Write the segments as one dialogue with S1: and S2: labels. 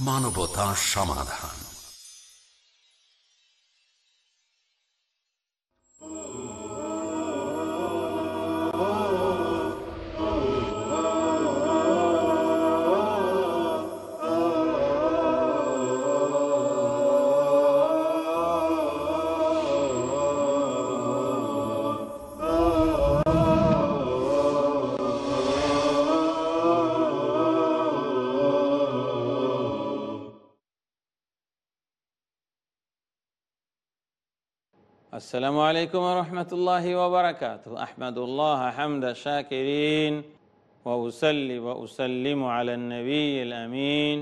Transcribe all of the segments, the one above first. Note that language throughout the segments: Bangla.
S1: মানবতা সমাধান।
S2: আসসালামু আলাইকুম রহমতুল্লাহি ওবরাকাত আহমদুল্লাহ, হামদা, শাকিরিন। ওসলি ওসলিম আলনবী আমিন।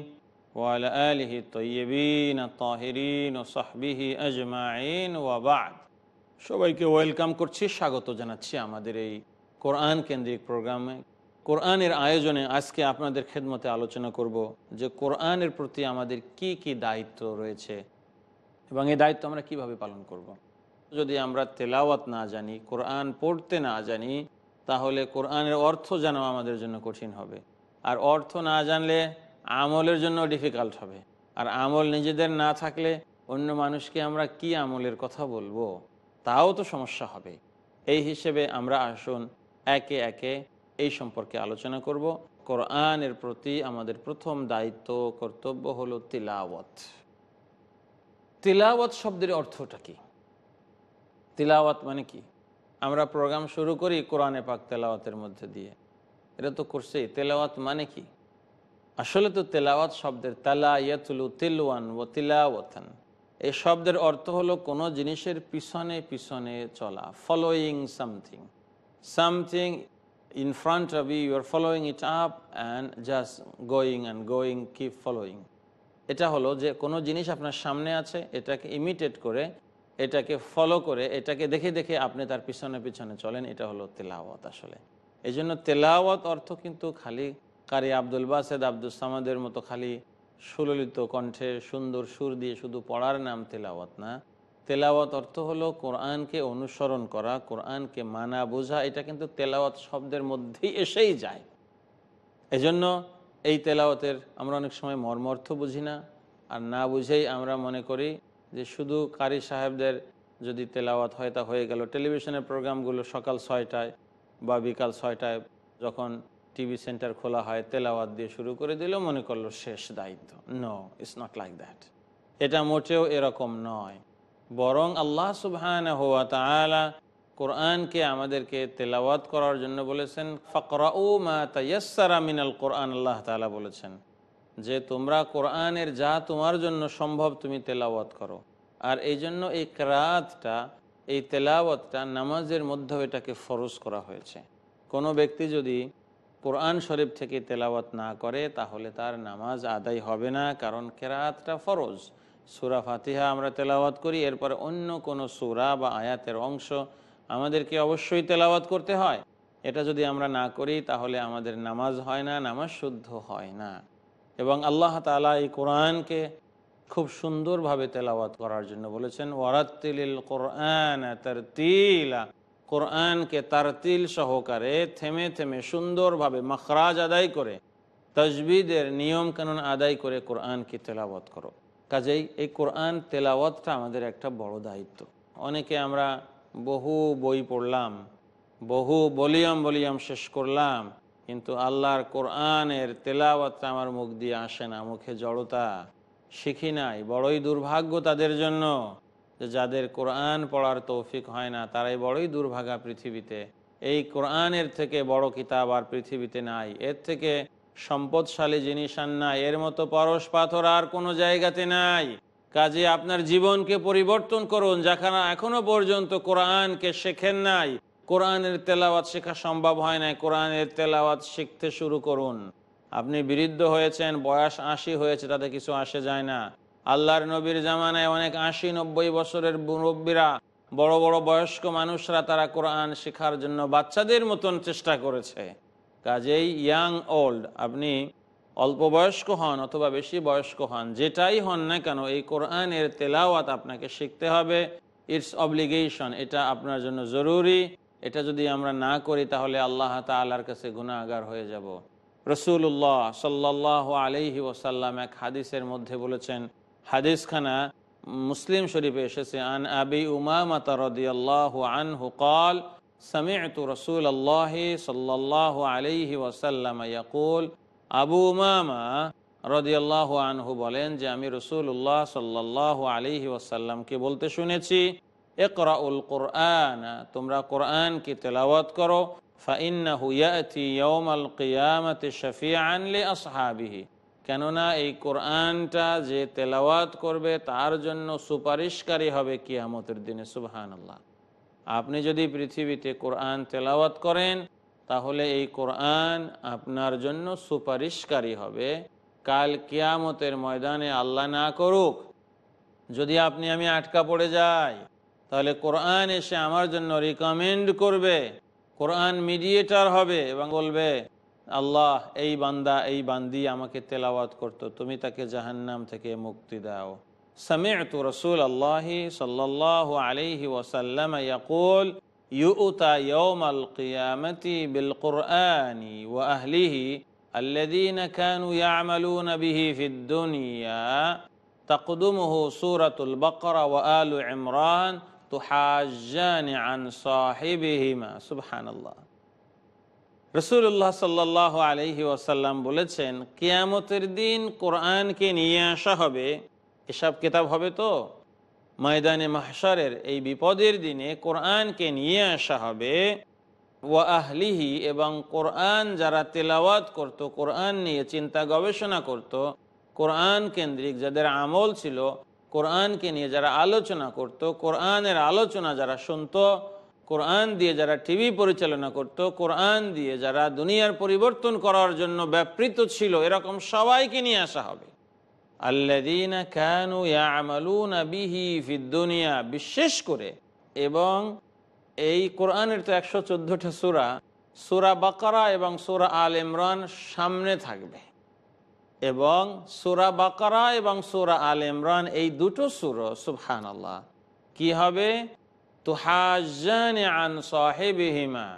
S2: ওয়াল আলহি তৈবিন তাহিরিন ও সাহবিহি আজমাইন ওয়াবাদ সবাইকে ওয়েলকাম করছি, স্বাগত জানাচ্ছি আমাদের এই কোরআন কেন্দ্রিক প্রোগ্রামে। কোরআনের আয়োজনে আজকে আপনাদের খেদমতে আলোচনা করব যে কোরআনের প্রতি আমাদের কি কি দায়িত্ব রয়েছে এবং এই দায়িত্ব আমরা কীভাবে পালন করব। যদি আমরা তেলাওয়াত না জানি, কোরআন পড়তে না জানি, তাহলে কোরআনের অর্থ জানা আমাদের জন্য কঠিন হবে। আর অর্থ না জানলে আমলের জন্য ডিফিকাল্ট হবে। আর আমল নিজেদের না থাকলে অন্য মানুষকে আমরা কি আমলের কথা বলব? তাও তো সমস্যা হবে। এই হিসেবে আমরা আসুন একে একে এই সম্পর্কে আলোচনা করব। কোরআনের প্রতি আমাদের প্রথম দায়িত্ব, কর্তব্য হলো তিলাওয়াত। তিলাওয়াত শব্দের অর্থটা কি? তিলাওয়াত মানে কি? আমরা প্রোগ্রাম শুরু করি কোরআনে পাক তেলাওয়াতের মধ্যে দিয়ে। এটা তো করছেই তেলাওয়াত মানে কি? আসলে তো তেলাওয়াত শব্দের তালা ইয়াতুলু তিলওয়ান ও তিলাওয়াতান। এই শব্দের অর্থ হলো কোনো জিনিসের পিছনে পিছনে চলা following something something in front of you are following it up and just going and going keep following এটা হলো যে কোনো জিনিস আপনার সামনে আছে, এটাকে ইমিটেট করে এটাকে ফলো করে, এটাকে দেখে দেখে আপনি তার পিছনে পিছনে চলেন, এটা হলো তেলাওয়াত আসলে। এই জন্য তেলাওয়াত অর্থ কিন্তু খালি কারি আব্দুল বাসেদ আব্দুল সামাদের মতো খালি সুললিত কণ্ঠে সুন্দর সুর দিয়ে শুধু পড়ার নাম তেলাওয়াত না। তেলাওয়াত অর্থ হলো কোরআনকে অনুসরণ করা, কোরআনকে মানা বোঝা, এটা কিন্তু তেলাওয়াত শব্দের মধ্যেই এসেই যায়। এজন্য এই তেলাওয়াতের আমরা অনেক সময় মর্মর্থ বুঝি না, আর না বুঝেই আমরা মনে করি যে শুধু কারি সাহেবদের যদি তেলাওয়াত হয় তা হয়ে গেল। টেলিভিশনের প্রোগ্রামগুলো সকাল ছয়টায় বা বিকাল ছয়টায় যখন টিভি সেন্টার খোলা হয়, তেলাওয়াত দিয়ে শুরু করে দিল, মনে করল শেষ দায়িত্ব। No it's not like that এটা মোটেও এরকম নয়। বরং আল্লাহ সুবহান হওয়া তালা কোরআনকে আমাদেরকে তেলাওয়াত করার জন্য বলেছেন, ফকরাউ মা তাইয়াসারা মিনাল কোরআন, আল্লাহ তালা বলেছেন। যে তোমরা কোরআনের যা তোমার জন্য সম্ভব তুমি তেলাওয়াত করো। আর এই জন্য এই ক্রাতটা, এই তেলাওয়াতটা নামাজের মধ্যেও এটাকে ফরজ করা হয়েছে। কোনো ব্যক্তি যদি কোরআন শরীফ থেকে তেলাওয়াত না করে, তাহলে তার নামাজ আদায় হবে না, কারণ কেরাতটা ফরজ। সুরা ফাতিহা আমরা তেলাওয়াত করি, এরপরে অন্য কোনো সুরা বা আয়াতের অংশ আমাদেরকে অবশ্যই তেলাওয়াত করতে হয়। এটা যদি আমরা না করি, তাহলে আমাদের নামাজ হয় না, নামাজ শুদ্ধ হয় না। এবং আল্লাহ তালা এই কোরআনকে খুব সুন্দরভাবে তেলাওয়াত করার জন্য বলেছেন ওয়ারাত্তিল কোরআন তারতিলা। কোরআনকে তারতিল সহকারে থেমে থেমে সুন্দরভাবে মখরাজ আদায় করে, তজবিদের নিয়ম কানুন আদায় করে কোরআনকে তেলাওয়াত করো। কাজেই এই কোরআন তেলাওয়াতটা আমাদের একটা বড় দায়িত্ব। অনেকে আমরা বহু বই পড়লাম, বহু বলিয়াম বলিয়াম শেষ করলাম কিন্তু আল্লাহর কোরআনের তেলাওয়াতটা আমার মুখ দিয়ে আসে না, মুখে জড়তা শিখি নাই। বড়ই দুর্ভাগ্য তাদের জন্য যে যাদের কোরআন পড়ার তৌফিক হয় না, তারাই বড়ই দুর্ভাগা পৃথিবীতে। এই কোরআনের থেকে বড় কিতাব আর পৃথিবীতে নাই। এর থেকে সম্পদশালী জিনিস আর নাই। এর মতো পরশ পাথর আর কোনো জায়গাতে নাই। কাজে আপনার জীবনকে পরিবর্তন করুন, যেখানে এখনও পর্যন্ত কোরআনকে শেখেন নাই। কোরআনের তেলাওয়াত শেখা সম্ভব হয় না কোরআনের তেলাওয়াত শিখতে শুরু করুন। আপনি বিরুদ্ধ হয়েছেন, বয়স আশি হয়েছে, তাতে কিছু আসে যায় না। আল্লাহর নবীর জামানায় অনেক আশি, নব্বই বছরের মুরব্বীরা, বড় বড় বয়স্ক মানুষরা তারা কোরআন শেখার জন্য বাচ্চাদের মতন চেষ্টা করেছে। কাজেই ইয়াং ওল্ড আপনি অল্প বয়স্ক হন অথবা বেশি বয়স্ক হন, যেটাই হন না কেন, এই কোরআনের তেলাওয়াত আপনাকে শিখতে হবে। ইটস অব্লিগেশন এটা আপনার জন্য জরুরি। এটা যদি আমরা না করি, তাহলে আল্লাহ তালার কাছে গুণাগার হয়ে যাব। রসুল্লাহ সাল্লাহ আলহি ওসাল্লাম এক হাদিসের মধ্যে বলেছেন, হাদিসখানা মুসলিম শরীফে এসেছে, আন আবি উমামাতা আনহু কল ইয়াকুল, আবু উমামা রদিয়াল্লাহু আনহু বলেন যে, আমি রসুল্লাহ সাল্লাহ আলহি ওসাল্লামকে বলতে শুনেছি ইকরাউল কোরআন, তোমরা কোরআনকে তেলাওয়াত করো। আসহাবিহি কেননা এই কোরআনটা যে তেলাওয়াত করবে তার জন্য সুপারিশকারী হবে কিয়ামতের দিনে, সুবহানাল্লাহ। আপনি যদি পৃথিবীতে কোরআন তেলাওয়াত করেন, তাহলে এই কোরআন আপনার জন্য সুপারিশকারী হবে। কাল কিয়ামতের ময়দানে আল্লাহ না করুক, যদি আপনি আমি আটকা পড়ে যাই তাহলে কোরআন এসে আমার জন্য রিকমেন্ড করবে কোরআন মিডিয়েটার হবে এবং বলবে আল্লাহ এই বান্দা এই বান্দি আমাকে তেলাওয়াত করতো তুমি তাকে জাহান্নাম থেকে মুক্তি দাও سمعت رسول الله صلى الله عليه وسلم يقول يؤتى يوم القيامة بالقرآن وأهله الذين كانوا يعملون به في الدنيا تقدمه سورة البقرة وآل عمران তুহাজানি বলেছেন, কিয়ামতের দিন কোরআনকে নিয়ে আসা হবে। এসব কিতাব হবে তো? ময়দানে মাহসারের এই বিপদের দিনে কোরআনকে নিয়ে আসা হবে। ওয়া আহলিহি এবং কোরআন যারা তেলাওয়াত করত, কোরআন নিয়ে চিন্তা গবেষণা করত, কোরআন কেন্দ্রিক যাদের আমল ছিল কোরআনকে নিয়ে যারা আলোচনা করত, কোরআনের আলোচনা যারা শুনত, কোরআন দিয়ে যারা টিভি পরিচালনা করত, কোরআন দিয়ে যারা দুনিয়ার পরিবর্তন করার জন্য ব্যাপৃত ছিল, এরকম সবাইকে নিয়ে আসা হবে। আল্লাদিনা বিহি বিশেষ করে এবং এই কোরআনের তো একশো চোদ্দোটা সুরা সুরা বাকারা এবং সুরা আল ইমরান সামনে থাকবে। এবং সুরা বাকারা এবং সুরা আল ইমরান, এই দুটো সুর সুবহান আল্লাহ কি হবে? আন সাহেবিহিমা।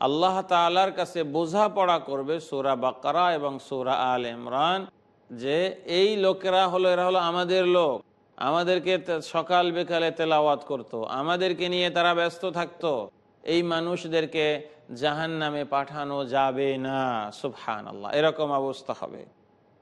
S2: আল্লাহ তালার কাছে বোঝাপড়া করবে সুরা বাকারা এবং সুরা আল ইমরান যে এই লোকেরা হলো, এরা হলো আমাদের লোক। আমাদেরকে সকাল বিকালে তেলাওয়াত করত। আমাদেরকে নিয়ে তারা ব্যস্ত থাকতো। এই মানুষদেরকে জাহান নামে পাঠানো যাবে না সুবহান আল্লাহ এরকম অবস্থা হবে।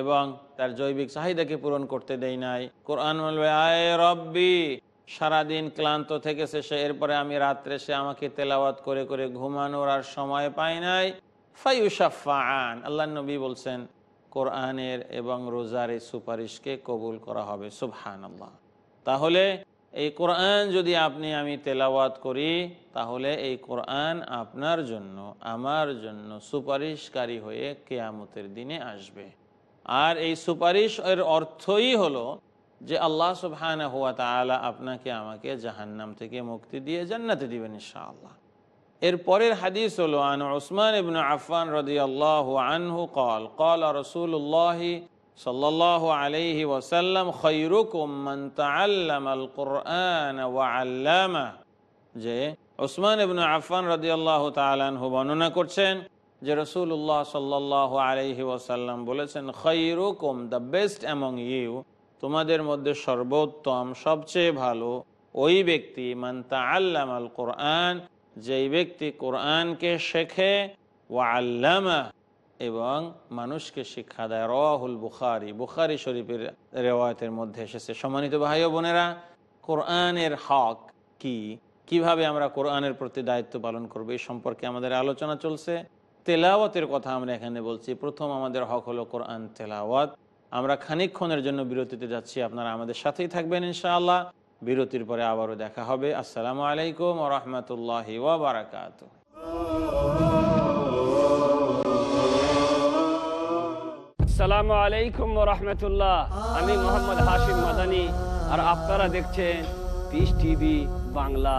S2: এবং তার জৈবিক চাহিদাকে পূরণ করতে দেই নাই। কোরআন বলবে, আয় রব্বি, সারাদিন ক্লান্ত থেকেছে সে, এরপরে আমি রাত্রে সে আমাকে তেলাওয়াত করে করে ঘুমানোর আর সময় পাই নাই। ফাইউসাফান আল্লাহ নবী বলছেন, কোরআনের এবং রোজার এই সুপারিশকে কবুল করা হবে। সুবহান আল্লাহ তাহলে এই কোরআন যদি আপনি, আমি তেলাওয়াত করি, তাহলে এই কোরআন আপনার জন্য, আমার জন্য সুপারিশকারী হয়ে কেয়ামতের দিনে আসবে। আর এই সুপারিশ এর অর্থই হলো যে আল্লাহ সুবহান হুয়া তালা আপনাকে আমাকে জাহান্নাম থেকে মুক্তি দিয়ে জান্নাতে দিবেন ইনশাআল্লাহ। এর পরের হাদিস হলো, আন ওসমান ইবনু আফান রদি আল্লাহ আনহু কল কল রসুল্লাহ সাল্লাহ আলহি ওসাল্লাম খৈরুকুম মান তাআল্লাম আল কোরআন ওয়া যে ওসমান ইবনু আফান রদি আল্লাহ তালানহু বর্ণনা করছেন যে রাসূলুল্লাহ সাল্লাল্লাহু আলাইহি ওয়াসাল্লাম বলেছেন খৈরুকুম দ্য বেস্ট অ্যামং ইউ, তোমাদের মধ্যে সর্বোত্তম, সবচেয়ে ভালো, ওই ব্যক্তি, মান তাআল্লাম আল কোরআন, যেই ব্যক্তি কোরআনকে শেখে ও আল্লামা, এবং মানুষকে শিক্ষা দেয়। রাহুল বুখারি বুখারি শরীফের রেওয়ায়তের মধ্যে এসেছে। সম্মানিত ভাই ও বোনেরা, কোরআনের হক কি? কীভাবে আমরা কোরআনের প্রতি দায়িত্ব পালন করব? এই সম্পর্কে আমাদের আলোচনা চলছে। তেলাওয়াতের কথা আমরা এখানে বলছি। প্রথম আমাদের হক হলো কোরআন তেলাওয়াত। আমরা খানিক্ষণের জন্য বিরতিতে যাচ্ছি। আপনারা আমাদের সাথেই থাকবেন ইনশাআল্লাহ। বিরতির পরে আবারও দেখা হবে। আসসালামু আলাইকুম রহমতুল্লাহ
S3: আসসালামু আলাইকুম রহমতুল্লাহ। আমি মোহাম্মদ হাশিম মাদানি। আর আপনারা দেখছেন পিস টিভি বাংলা।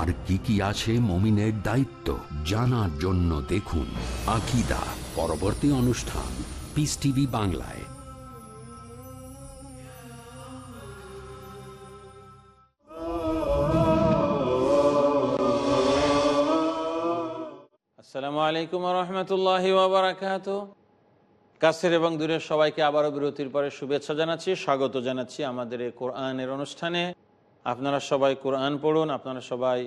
S1: আর কি কি আছে মমিনের দায়িত্ব জানার জন্য দেখুন আকিদা পরবর্তী অনুষ্ঠান পিস টিভি বাংলায়।
S2: আসসালামু আলাইকুম রহমতুল্লাহ ওবরাকাত কাছের এবং দূরের সবাইকে আবারও বিরতির পরে শুভেচ্ছা জানাচ্ছি, স্বাগত জানাচ্ছি আমাদের এই কোরআনের অনুষ্ঠানে। আপনারা সবাই কোরআন পড়ুন, আপনারা সবাই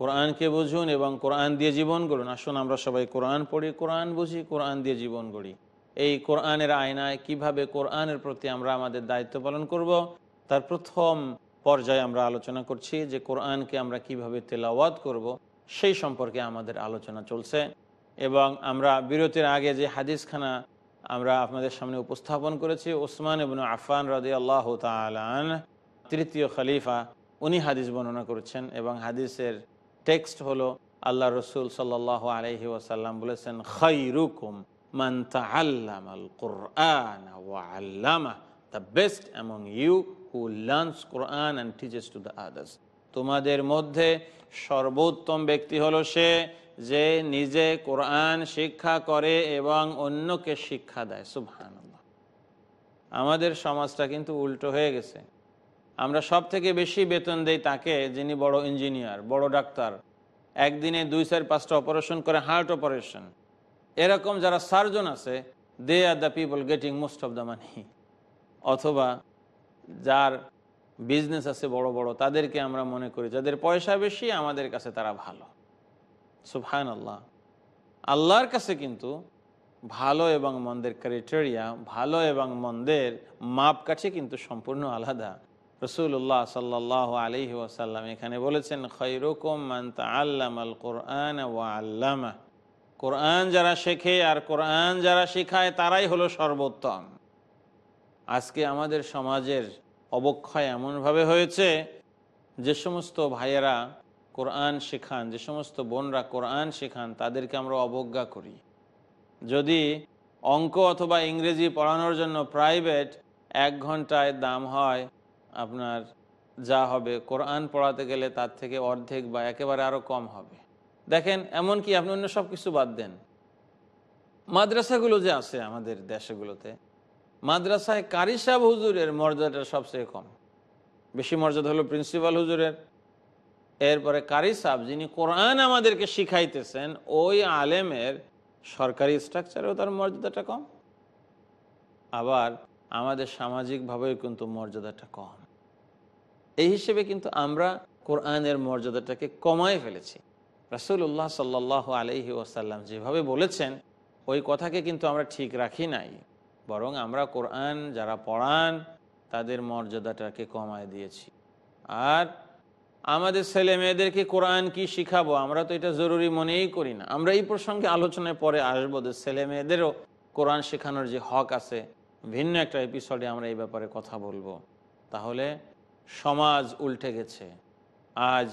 S2: কোরআনকে বুঝুন এবং কোরআন দিয়ে জীবন গড়ুন। আসুন, আমরা সবাই কোরআন পড়ি, কোরআন বুঝি, কোরআন দিয়ে জীবন গড়ি। এই কোরআনের আয়নায় কীভাবে কোরআনের প্রতি আমরা আমাদের দায়িত্ব পালন করব, তার প্রথম পর্যায়ে আমরা আলোচনা করছি যে কোরআনকে আমরা কীভাবে তেলাওয়াত করব, সেই সম্পর্কে আমাদের আলোচনা চলছে। এবং আমরা বিরতির আগে যে হাদিসখানা আমরা আপনাদের সামনে উপস্থাপন করেছি, ওসমান এবং আফান রাজি আল্লাহ তালান তৃতীয় খলিফা। উনি হাদিস বর্ণনা করেছেন এবং হাদিসের টেক্সট হলো আল্লাহ রসুল সাল্লাহ আলহি ওয়াসাল্লাম বলেছেন খৈরুকুম মান তাআল্লামাল কুরআন best among you who learns Quran and teaches to the others. তোমাদের মধ্যে সর্বোত্তম ব্যক্তি হলো সে যে নিজে কোরআন শিক্ষা করে এবং অন্যকে শিক্ষা দেয় সুবহান আমাদের সমাজটা কিন্তু উল্টো হয়ে গেছে। আমরা সব থেকে বেশি বেতন দেই তাকে, যিনি বড় ইঞ্জিনিয়ার, বড় ডাক্তার। একদিনে দুই, চার, পাঁচটা অপারেশন করে হার্ট অপারেশন। এরকম যারা সার্জন আছে they are the people getting most of the money অথবা যার বিজনেস আছে বড় বড়, তাদেরকে আমরা মনে করি, যাদের পয়সা বেশি, আমাদের কাছে তারা ভালো। সুফহান আল্লাহ আল্লাহর কাছে কিন্তু ভালো এবং মন্দের ক্রাইটেরিয়া ভালো এবং মন্দের মাপকাঠি কিন্তু সম্পূর্ণ আলাদা। রসুল্লাহ সাল্লাহ আলহি ওয়াসাল্লাম এখানে বলেছেন খৈরকম মান্তা আল্লাম আল কোরআন ওয়া আল্লামা কোরআন যারা শেখে আর কোরআন যারা শেখায়, তারাই হলো সর্বোত্তম। আজকে আমাদের সমাজের অবক্ষয় এমনভাবে হয়েছে, যে সমস্ত ভাইয়েরা কোরআন শেখান, যে সমস্ত বোনরা কোরআন শেখান, তাদেরকে আমরা অবজ্ঞা করি। যদি অঙ্ক অথবা ইংরেজি পড়ানোর জন্য প্রাইভেট এক ঘন্টায় দাম হয় আপনার যা হবে কোরআন পড়াতে গেলে তার থেকে অর্ধেক বা একেবারে আরও কম হবে। দেখেন, এমন কি আপনি অন্য সব কিছু বাদ দেন। মাদ্রাসাগুলো যে আছে আমাদের দেশগুলোতে, মাদ্রাসায় কারি সাহেব হুজুরের মর্যাদাটা সবচেয়ে কম। বেশি মর্যাদা হলো প্রিন্সিপাল হুজুরের। এরপরে কারি সাহেব যিনি কোরআন আমাদেরকে শিখাইতেছেন, ওই আলেমের সরকারি স্ট্রাকচারেও তার মর্যাদাটা কম। আবার আমাদের সামাজিকভাবেও কিন্তু মর্যাদাটা কম। এই হিসেবে কিন্তু আমরা কোরআনের মর্যাদাটাকে কমায় ফেলেছি। রাসুল্লাহ সাল্লাহ আলহি ওয়াসাল্লাম যেভাবে বলেছেন, ওই কথাকে কিন্তু আমরা ঠিক রাখি নাই। বরং আমরা কোরআন যারা পড়ান, তাদের মর্যাদাটাকে কমায় দিয়েছি। আর আমাদের ছেলে মেয়েদেরকে কোরআন কি শিখাবো? আমরা তো এটা জরুরি মনেই করি না। আমরা এই প্রসঙ্গে আলোচনায় পরে আসব যে ছেলে মেয়েদেরও কোরআন শেখানোর যে হক আছে, ভিন্ন একটা এপিসোডে আমরা এই ব্যাপারে কথা বলব। তাহলে সমাজ উল্টে গেছে। আজ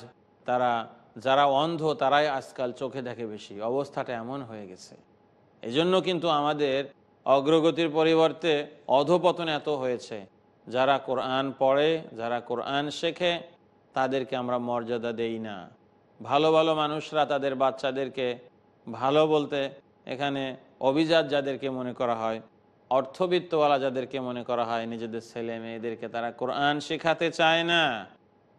S2: তারা, যারা অন্ধ, তারাই আজকাল চোখে দেখে বেশি। অবস্থাটা এমন হয়ে গেছে। এজন্য কিন্তু আমাদের অগ্রগতির পরিবর্তে অধপতন এত হয়েছে। যারা কোরআন পড়ে, যারা কোরআন শেখে, তাদেরকে আমরা মর্যাদা দেই না। ভালো ভালো মানুষরা তাদের বাচ্চাদেরকে ভালো বলতে এখানে অভিজাত যাদেরকে মনে করা হয় অর্থবিত্তওয়ালা যাদেরকে মনে করা হয় নিজেদের ছেলে মেয়েদেরকে তারা কোরআন শেখাতে চায় না,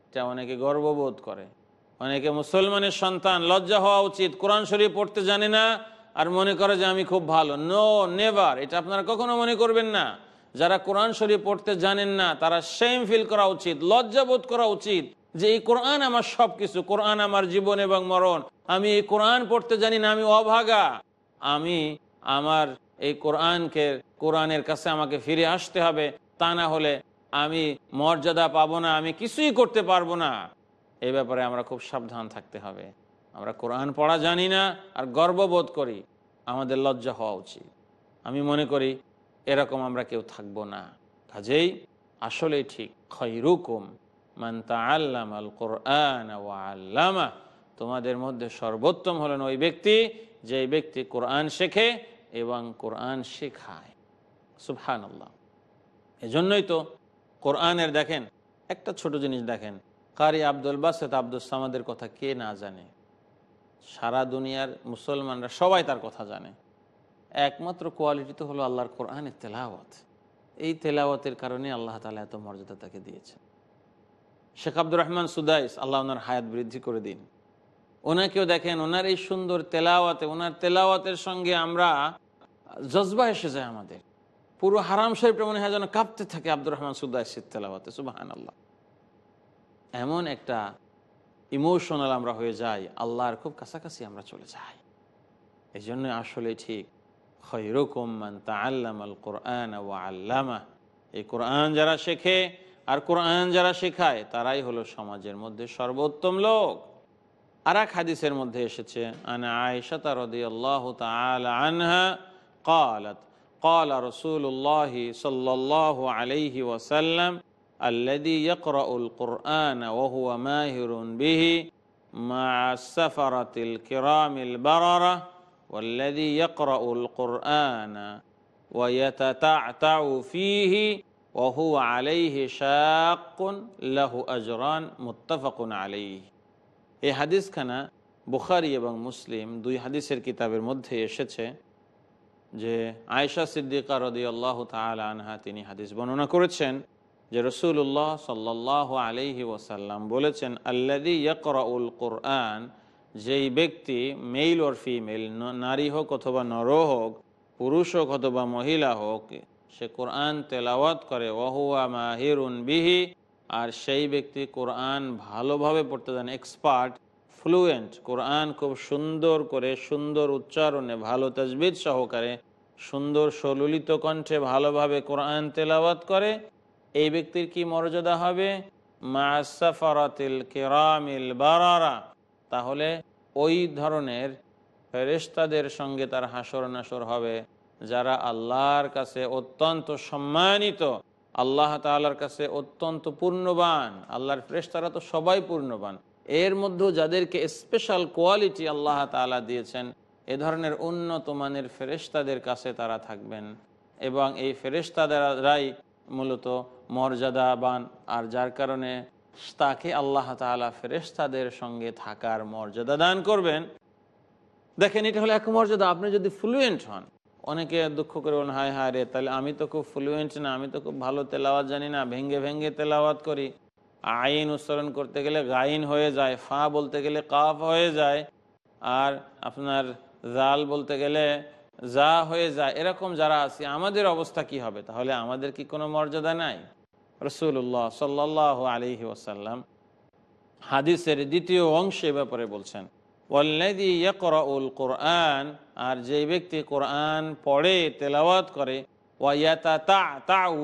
S2: এটা অনেকে গর্ববোধ করে। অনেকে মুসলমানের সন্তান, লজ্জা হওয়া উচিত, কোরআন শরীফ পড়তে জানে না আর মনে করে যে আমি খুব ভালো। নো নেভার এটা আপনারা কখনো মনে করবেন না। যারা কোরআন শরীফ পড়তে জানেন না, তারা সেম ফিল করা উচিত লজ্জাবোধ করা উচিত যে এই কোরআন আমার সব কিছু কোরআন আমার জীবন এবং মরণ। আমি এই কোরআন পড়তে জানি না, আমি অভাগা। আমি আমার এই কোরআনকে, কোরআনের কাছে আমাকে ফিরে আসতে হবে। তা না হলে আমি মর্যাদা পাবো না, আমি কিছুই করতে পারব না। এই ব্যাপারে আমরা খুব সাবধান থাকতে হবে। আমরা কোরআন পড়া জানি না আর গর্ববোধ করি। আমাদের লজ্জা হওয়া উচিত। আমি মনে করি এরকম আমরা কেউ থাকব না। কাজেই আসলেই ঠিক খৈরুকুম মান তাআল্লাম আল কোরআন আল্লামা তোমাদের মধ্যে সর্বোত্তম হলেন ওই ব্যক্তি যে ব্যক্তি কোরআন শেখে এবং কোরআন শেখায়। সুবহান আল্লাহ এজন্যই তো কোরআনের দেখেন, একটা ছোট জিনিস দেখেন, কারি আব্দুল বাসেত আব্দুল সামাদের কথা কে না জানে? সারা দুনিয়ার মুসলমানরা সবাই তার কথা জানে। একমাত্র কোয়ালিটি তো হলো আল্লাহর কোরআনের তেলাওয়াত। এই তেলাওয়াতের কারণে আল্লাহ তালা এত মর্যাদা তাকে দিয়েছেন। শেখ আব্দুর রহমান সুদাইস, আল্লাহ ওনার হায়াত বৃদ্ধি করে দিন। ওনাকেও দেখেন, ওনার এই সুন্দর তেলাওয়াতে, ওনার তেলাওয়াতের সঙ্গে আমরা জজবা এসে যায় আমাদের। পুরো হারাম শরীফটা মনে হয় যেন কাঁপতে থাকে আব্দুর রহমান সুদাইসের তেলাওয়াতে সুবাহান আল্লাহ এমন একটা ইমোশনাল আমরা হয়ে যাই, আল্লাহর খুব কাছাকাছি আমরা চলে যাই। এই জন্য আসলে ঠিক খৈরকমান তাল্লাম আল কোরআন ও আল্লামা এই কোরআন যারা শেখে আর কোরআন যারা শেখায়, তারাই হলো সমাজের মধ্যে সর্বোত্তম লোক। আর এক হাদিসের মধ্যে এসেছে, আনা রাদিয়াল্লাহু তাআলা আনহা قالت قال رسول الله صلى الله عليه وسلم الذي يقرأ القرآن وهو ماهر به مع السفرة الكرام البررة والذي يقرأ القرآن ويتتعتع فيه وهو عليه شاق له أجران متفق عليه এই হাদিসখানা বুখারি এবং মুসলিম দুই হাদিসের কিতাবের মধ্যে এসেছে যে আয়সা সিদ্দিকা রদি আল্লাহ আনহা তিনি হাদিস বর্ণনা করেছেন যে রসুল্লাহ সাল্লাহ আলহি ওসাল্লাম বলেছেন আল্লাদি ইয়করাউল কোরআন, যেই ব্যক্তি মেইল ওর ফিমেল, নারী হোক অথবা নর হোক, পুরুষ হোক অথবা মহিলা হোক, সে কোরআন তেলাওয়াত করে ওহুয়া মাহিরুন বিহি, আর সেই ব্যক্তি কোরআন ভালোভাবে পড়তে জানে এক্সপার্ট ফ্লুয়েন্ট কোরআন খুব সুন্দর করে, সুন্দর উচ্চারণে, ভালো তজবিদ সহকারে, সুন্দর সললিত কণ্ঠে ভালোভাবে কোরআন তেলাওয়াত করে, এই ব্যক্তির কি মর্যাদা হবে? মাসাফারাতিল কেরামিল বারারা। তাহলে ওই ধরনের ফেরেস্তাদের সঙ্গে তার হাসর নাসর হবে, যারা আল্লাহর কাছে অত্যন্ত সম্মানিত, আল্লাহ তালার কাছে অত্যন্ত পূর্ণবান, আল্লাহর ফেরেস্তারা তো সবাই পূর্ণবান। এর মধ্যেও যাদেরকে স্পেশাল কোয়ালিটি আল্লাহ তালা দিয়েছেন, এ ধরনের উন্নত মানের ফেরেস্তাদের কাছে তারা থাকবেন। এবং এই ফেরেস্তাদারাই মূলত মর্যাদাবান, আর যার কারণে তাকে আল্লাহ তালা ফেরেস্তাদের সঙ্গে থাকার মর্যাদা দান করবেন। দেখেন, এটা হলো এক মর্যাদা। আপনি যদি ফ্লুয়েন্ট হন, অনেকে দুঃখ করে বলেন, হায় হায় রে, তাহলে আমি তো খুব ফ্লুয়েন্ট না, আমি তো খুব ভালো তেলাওয়াত জানি না, ভেঙ্গে ভেঙ্গে তেলাওয়াত করি। আইন উচ্চারণ করতে গেলে গাইন হয়ে যায়, ফা বলতে গেলে কাফ হয়ে যায়, আর আপনার জাল বলতে গেলে যা হয়ে যায়, এরকম যারা আছে, আমাদের অবস্থা কি হবে? তাহলে আমাদের কি কোনো মর্যাদা নাই? রসুল্লাহ সাল্লাহ আলহি ওসাল্লাম হাদিসের দ্বিতীয় অংশে ব্যাপারে বলছেন ওয়াল্লাদি কোরআন আর যে ব্যক্তি কোরআন পড়ে, তেলাওয়াত করে ওয়াইয়াতা তা তাউ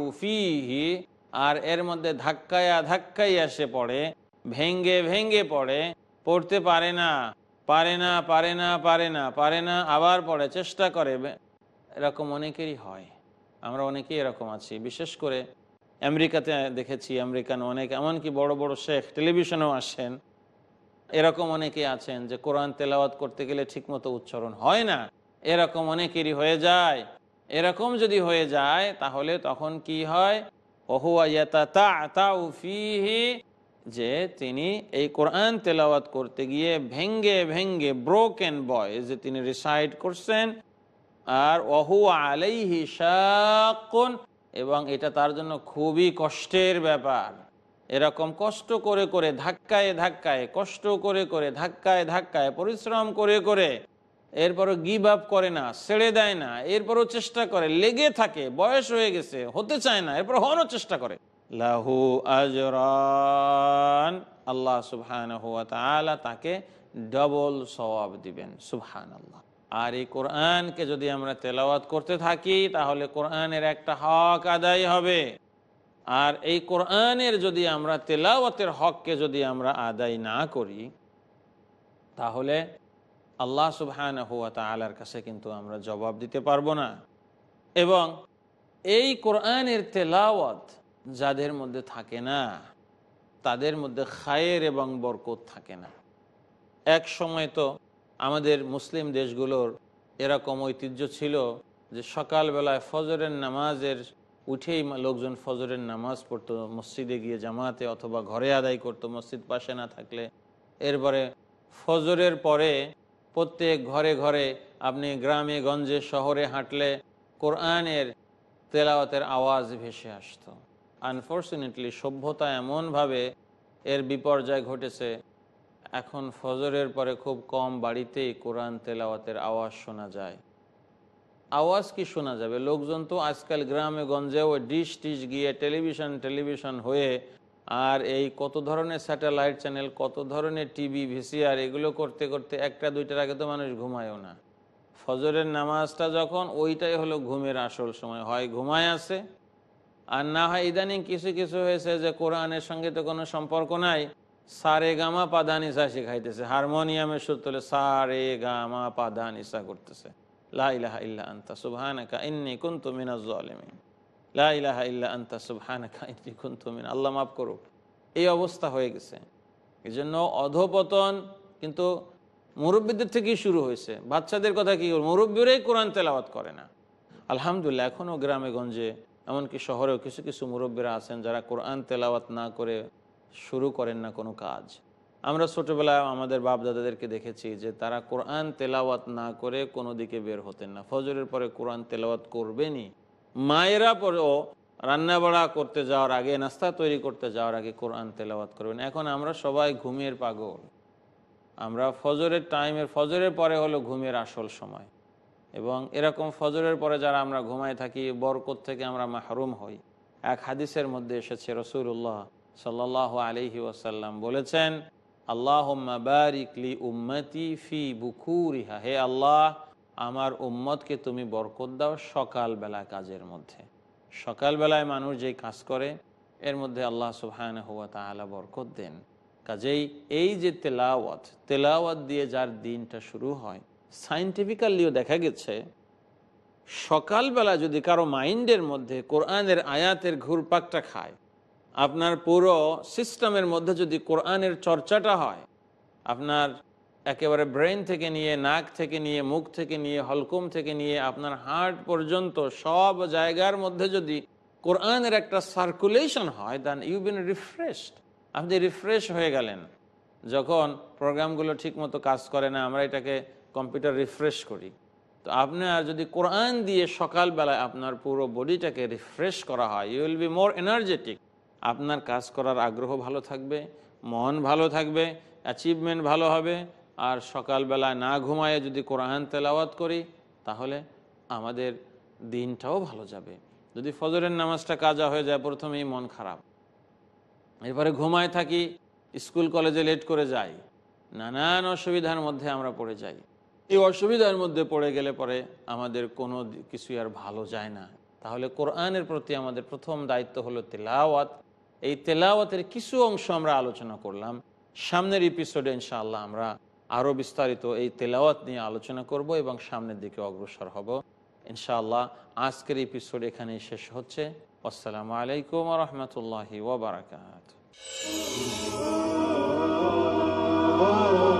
S2: আর এর মধ্যে ধাক্কায়া ধাক্কাইয়া সে পড়ে, ভেঙ্গে ভেঙ্গে পড়ে, পড়তে পারে না পারে না পারে না পারে না পারে না, আবার পড়ে, চেষ্টা করে। এরকম অনেকেরই হয়। আমরা অনেকেই এরকম আছি। বিশেষ করে আমেরিকাতে দেখেছি, আমেরিকান অনেক, এমনকি বড় বড় শেখ টেলিভিশনেও আসেন। এরকম অনেকে আছেন যে কোরআন তেলাওয়াত করতে গেলে ঠিকমতো উচ্চারণ হয় না। এরকম অনেকেরই হয়ে যায়। এরকম যদি হয়ে যায়, তাহলে তখন কি হয়? যে তিনি এই কোরআন তেলাওয়াত করতে গিয়ে ভেঙ্গে ভেঙ্গে ব্রোকেন বয় যে তিনি রিসাইড করছেন, আর অহু আলাইহি শাকুন এবং এটা তার জন্য খুবই কষ্টের ব্যাপার। এরকম কষ্ট করে করে, ধাক্কায় ধাক্কায়, কষ্ট করে করে, ধাক্কায় ধাক্কায়, পরিশ্রম করে করে এরপরও গিভ আপ করে না, ছেড়ে দেয় না, এরপরও চেষ্টা করে, লেগে থাকে, বয়স হয়ে গেছে, হতে চায় না, এরপর হওয়ানোর চেষ্টা করে। লাহু আজরান, আল্লাহ সুবহান তাকে ডবল সওয়াব দিবেন সুবহান আল্লাহ আর এই কোরআনকে যদি আমরা তেলাওয়াত করতে থাকি, তাহলে কোরআনের একটা হক আদায় হবে। আর এই কোরআনের যদি আমরা তেলাওয়াতের হককে যদি আমরা আদায় না করি, তাহলে আল্লাহ সুবহান হুয়া তালার কাছে কিন্তু আমরা জবাব দিতে পারব না। এবং এই কোরআনের তেলাওয়াত যাদের মধ্যে থাকে না, তাদের মধ্যে খায়ের এবং বরকত থাকে না। এক সময় তো আমাদের মুসলিম দেশগুলোর এরকম ঐতিহ্য ছিল যে সকালবেলায় ফজরের নামাজের, উঠেই লোকজন ফজরের নামাজ পড়তো, মসজিদে গিয়ে জামাতে অথবা ঘরে আদায় করতো, মসজিদ পাশে না থাকলে। এরপরে ফজরের পরে প্রত্যেক ঘরে ঘরে আপনি গ্রামে, গঞ্জে, শহরে হাঁটলে কোরআনের তেলাওয়াতের আওয়াজ ভেসে আসতো। আনফর্চুনেটলি সভ্যতা এমনভাবে এর বিপর্যয় ঘটেছে, এখন ফজরের পরে খুব কম বাড়িতেই কোরআন তেলাওয়াতের আওয়াজ শোনা যায়। আওয়াজ কি শোনা যাবে? লোকজন তো আজকাল গ্রামে, গঞ্জেও ডিশ টিশ গিয়ে টেলিভিশন টেলিভিশন হয়ে আর এই কত ধরনের স্যাটেলাইট চ্যানেল, কত ধরনের টিভি, ভিসিআর, এগুলো করতে করতে একটা দুইটার আগে তো মানুষ ঘুমায়ও না। ফজরের নামাজটা যখন, ওইটাই হলো ঘুমের আসল সময়। হয় ঘুমায় আছে, আর না হয় ইদানিং কিছু কিছু হয়েছে যে কোরআনের সঙ্গে তো কোনো সম্পর্ক নাই। সারে গামা পাদা পাদানিসা শিখাইতেছে। হারমোনিয়ামের সুর তোলে সারে গামা পাদানিসা করতেছে। লাইলাহা ইল্লা আন্তা, সুবহানাকা ইন্নি কুনতু মিনাজ জালিমিন। লাইলাহা ইল্লা আন্তা সুবহানাকা আল্লাহ মাফ করুক। এই অবস্থা হয়ে গেছে। এই জন্য অধপতন কিন্তু মুরব্বীদের থেকেই শুরু হয়েছে। বাচ্চাদের কথা কি মুরব্বীরাই কোরআন তেলাওয়াত করে না। আলহামদুলিল্লাহ এখনও গ্রামে গঞ্জে, এমনকি শহরেও কিছু কিছু মুরব্বীরা আছেন যারা কোরআন তেলাওয়াত না করে শুরু করেন না কোনো কাজ। আমরা ছোটোবেলায় আমাদের বাপ দাদাদেরকে দেখেছি যে তারা কোরআন তেলাওয়াত না করে কোনো দিকে বের হতেন না। ফজরের পরে কোরআন তেলাওয়াত করবেনই। মায়েরা পরেও রান্নাবাড়া করতে যাওয়ার আগে, নাস্তা তৈরি করতে যাওয়ার আগে কোরআন তেলাওয়াত করবেন। এখন আমরা সবাই ঘুমের পাগল। আমরা ফজরের টাইমের, ফজরের পরে হলো ঘুমের আসল সময়। এবং এরকম ফজরের পরে যারা আমরা ঘুমায় থাকি, বরকত থেকে আমরা মাহরুম হই। এক হাদিসের মধ্যে এসেছে রসুল্লাহ সাল্লাহ আলহি ওয়াসাল্লাম বলেছেন আল্লাহ বারিকলি উম্মতি ফি বুকুরিহা। হে আল্লাহ আমার উম্মতকে তুমি বরকত দাও সকালবেলা কাজের মধ্যে। সকালবেলায় মানুষ যেই কাজ করে, এর মধ্যে আল্লাহ সুহান হুয়া তালা বরকত দেন। কাজেই এই যে তেলাওয়াত তেলাওয়াত দিয়ে যার দিনটা শুরু হয় সাইন্টিফিক্যালিও দেখা গেছে, সকালবেলা যদি কারও মাইন্ডের মধ্যে কোরআনের আয়াতের ঘুরপাকটা খায়, আপনার পুরো সিস্টেমের মধ্যে যদি কোরআনের চর্চাটা হয়, আপনার একেবারে ব্রেন থেকে নিয়ে, নাক থেকে নিয়ে, মুখ থেকে নিয়ে, হলকুম থেকে নিয়ে, আপনার হার্ট পর্যন্ত সব জায়গার মধ্যে যদি কোরআনের একটা সার্কুলেশন হয় দেন ইউ বিন রিফ্রেশড আপনি রিফ্রেশ হয়ে গেলেন। যখন প্রোগ্রামগুলো ঠিকমতো কাজ করে না, আমরা এটাকে কম্পিউটার রিফ্রেশ করি। তো আপনার যদি কোরআন দিয়ে সকালবেলায় আপনার পুরো বডিটাকে রিফ্রেশ করা হয় you will be more energetic আপনার কাজ করার আগ্রহ ভালো থাকবে, মন ভালো থাকবে অ্যাচিভমেন্ট ভালো হবে আর সকালবেলায় না ঘুমায়ে যদি কোরআন তেলাওয়াত করি, তাহলে আমাদের দিনটাও ভালো যাবে। যদি ফজরের নামাজটা কাজা হয়ে যায়, প্রথমেই মন খারাপ। এরপরে ঘুমায় থাকি, স্কুল কলেজে লেট করে যাই, নানান অসুবিধার মধ্যে আমরা পড়ে যাই। এই অসুবিধার মধ্যে পড়ে গেলে পরে আমাদের কোনো কিছুই আর ভালো যায় না। তাহলে কোরআনের প্রতি আমাদের প্রথম দায়িত্ব হলো তেলাওয়াত। এই তেলাওয়াতের কিছু অংশ আমরা আলোচনা করলাম। সামনের এপিসোডে ইনশাআল্লাহ আমরা আরও বিস্তারিত এই তেলাওয়াত নিয়ে আলোচনা করব এবং সামনের দিকে অগ্রসর হব। ইনশাআল্লাহ, আজকের এপিসোড এখানেই শেষ হচ্ছে। আসসালামু আলাইকুম রহমতুল্লাহি ওবরাকাত
S4: সকল